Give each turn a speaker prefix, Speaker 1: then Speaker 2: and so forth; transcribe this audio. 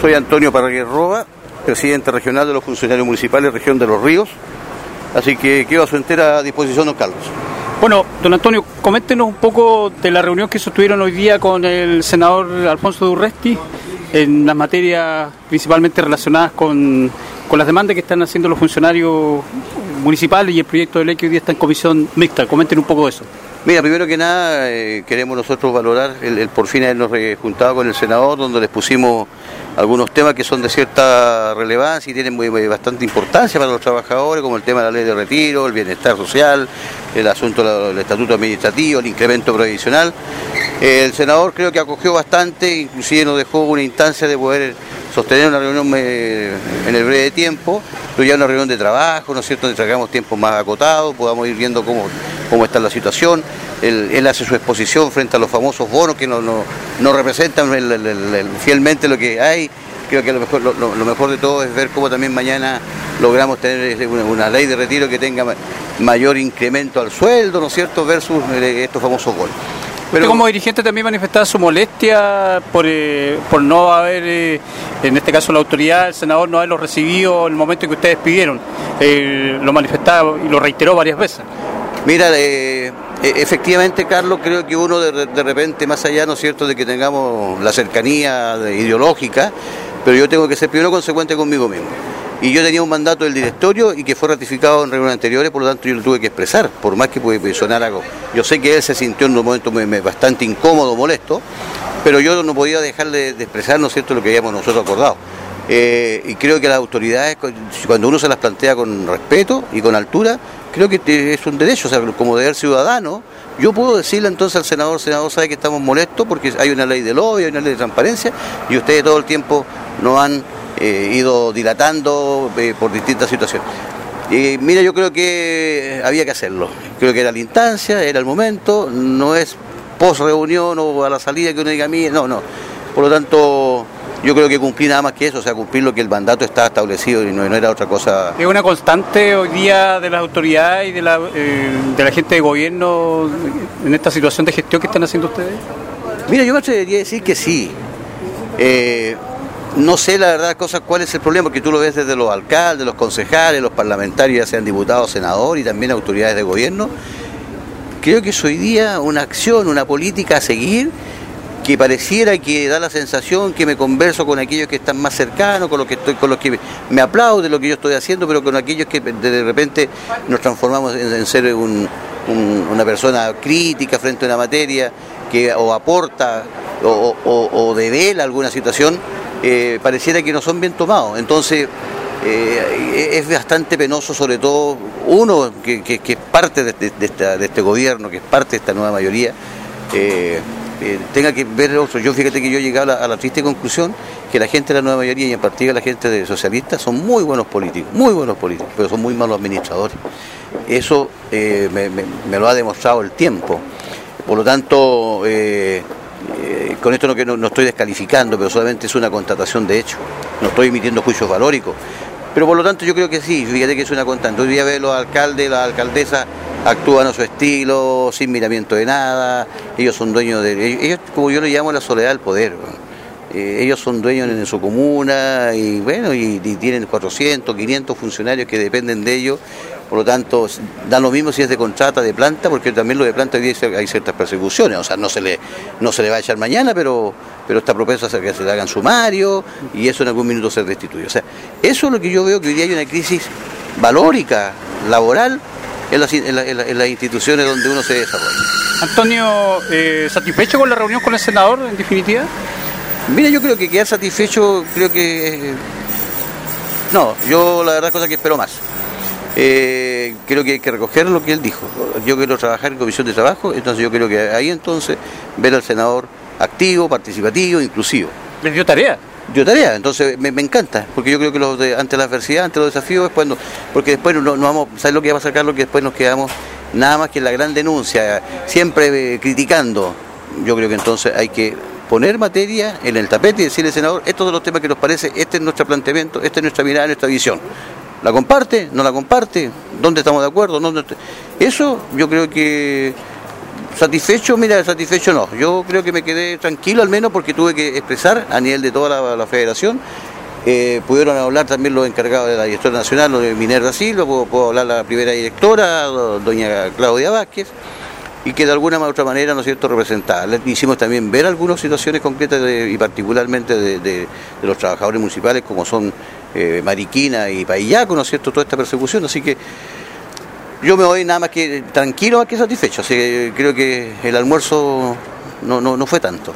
Speaker 1: Soy Antonio Parraguer Roba, presidente regional de los funcionarios municipales región de Los Ríos. Así que quedo a su entera disposición, don Carlos.
Speaker 2: Bueno, don Antonio, coméntenos un poco de la reunión que sostuvieron hoy día con el senador Alfonso Durresti en las materias principalmente relacionadas con, con las demandas que están haciendo los funcionarios municipales y el proyecto de ley que hoy día está en comisión mixta. Comenten un poco de eso.
Speaker 1: Mira, primero que nada, eh, queremos nosotros valorar el, por fin habernos juntado con el senador, donde les pusimos algunos temas que son de cierta relevancia y tienen bastante importancia para los trabajadores, como el tema de la ley de retiro, el bienestar social, el asunto del estatuto administrativo, el incremento provisional. el senador creo que acogió bastante, inclusive nos dejó una instancia de poder sostener una reunión eh, en el breve tiempo, pero ya una reunión de trabajo, ¿no es cierto?, donde traigamos tiempos más acotados, podamos ir viendo cómo, cómo está la situación. Él, hace su exposición frente a los famosos bonos que no, no, representan fielmente lo que hay. Creo que lo mejor, lo, mejor de todo es ver cómo también mañana logramos tener una, ley de retiro que tenga mayor incremento al sueldo, ¿no es cierto?, versus eh, estos famosos bonos.
Speaker 2: Pero como dirigente también manifestaba su molestia por, eh, por no haber, eh, en este caso la autoridad, el senador, no haberlo recibido en el momento en que ustedes pidieron. Eh, lo manifestaba y lo reiteró varias veces.
Speaker 1: Mira, e, efectivamente, Carlos, creo que uno de, de, repente, más allá, ¿no es cierto?, de que tengamos la cercanía ideológica, pero yo tengo que ser primero consecuente conmigo mismo y yo tenía un mandato del directorio y que fue ratificado en reuniones anteriores, por lo tanto yo lo tuve que expresar, por más que puede sonar algo. Yo sé que él se sintió en un momento bastante incómodo, molesto, pero yo no podía dejar de, expresar, ¿no es cierto?, lo que habíamos nosotros acordado. Eh, y creo que las autoridades, cuando uno se las plantea con respeto y con altura, creo que es un derecho, o sea, como deber ciudadano, yo puedo decirle entonces al senador, senador sabe que estamos molestos porque hay una ley de lobby, hay una ley de transparencia, y ustedes todo el tiempo no han eh, ido dilatando eh, por distintas situaciones. Y mira, yo creo que había que hacerlo. Creo que era la instancia, era el momento, no es post reunión o a la salida que uno diga a mí, no, no. Por lo tanto, yo creo que cumplí nada más que eso, o sea, cumplir lo que el mandato está establecido y no, era otra cosa.
Speaker 2: ¿Es una constante hoy día de las autoridades y de la, eh, de la gente de gobierno en esta situación de gestión que están haciendo ustedes?
Speaker 1: Mira, yo me atrevería a decir que sí. No sé la verdad cosa cuál es el problema, porque tú lo ves desde los alcaldes, los concejales, los parlamentarios, ya sean diputados, senadores y también autoridades de gobierno. Creo que es hoy día una acción, una política a seguir que pareciera que da la sensación que me converso con aquellos que están más cercanos, con los que estoy, con los que me aplaudo de lo que yo estoy haciendo, pero con aquellos que de repente nos transformamos en, ser una persona crítica frente a una materia que o aporta o, o devela alguna situación eh, pareciera que no son bien tomados. Entonces, eh, es bastante penoso, sobre todo uno que, es parte de, este gobierno, que es parte de esta nueva mayoría, eh, tenga que ver otro. Yo fíjate que yo he llegado a la, triste conclusión que la gente de la nueva mayoría y en particular la gente de socialistas son muy buenos políticos, muy buenos políticos, pero son muy malos administradores. Eso me, lo ha demostrado el tiempo. Por lo tanto, eh, con esto no, no, estoy descalificando, pero solamente es una constatación de hecho. No estoy emitiendo juicios valóricos. Pero por lo tanto yo creo que sí, fíjate que es una constante. Hoy día ve los alcaldes, las alcaldesas actúan a su estilo, sin miramiento de nada, ellos son dueños de... Ellos, como yo le llamo la soledad del poder. Eh, ellos son dueños en su comuna y bueno, y, tienen 400, 500 funcionarios que dependen de ellos por lo tanto, da lo mismo si es de contrata, de planta, porque también lo de planta hoy hay ciertas persecuciones, o sea, no se le, no se le va a echar mañana, pero, pero está propenso a que se le hagan sumario y eso en algún minuto se restituye. O sea, eso es lo que yo veo que hoy día hay una crisis valórica, laboral, en las, instituciones donde uno se desarrolla.
Speaker 2: Antonio, eh, ¿satisfecho con la reunión con el senador, en definitiva?
Speaker 1: Mira, yo creo que quedar satisfecho, creo que... No, yo la verdad cosa que espero más. Eh, creo que hay que recoger lo que él dijo. Yo quiero trabajar en comisión de trabajo, entonces yo creo que ahí entonces ver al senador activo, participativo, inclusivo.
Speaker 2: ¿Les dio tarea?
Speaker 1: Dio tarea, entonces me, encanta, porque yo creo que los ante la adversidad, ante los desafíos, es cuando, porque después no, no vamos, ¿sabes lo que va a sacar? Lo que después nos quedamos nada más que la gran denuncia, siempre eh, criticando. Yo creo que entonces hay que poner materia en el tapete y decirle, senador, estos son los temas que nos parece, este es nuestro planteamiento, esta es nuestra mirada, nuestra visión. ¿La comparte? ¿No la comparte? ¿Dónde estamos de acuerdo? Eso yo creo que satisfecho, mira, satisfecho no. Yo creo que me quedé tranquilo al menos porque tuve que expresar a nivel de toda la, federación. Eh, pudieron hablar también los encargados de la directora nacional, los de Minerva Silva, puedo, hablar la primera directora, doña Claudia Vázquez, y que de alguna u otra manera, ¿no es cierto?, representar. hicimos también ver algunas situaciones concretas y particularmente de, los trabajadores municipales como son eh, Mariquina y Paillaco, ¿no es cierto?, toda esta persecución. Así que yo me voy nada más que tranquilo, más que satisfecho. Así que creo que el almuerzo no, no, no fue tanto.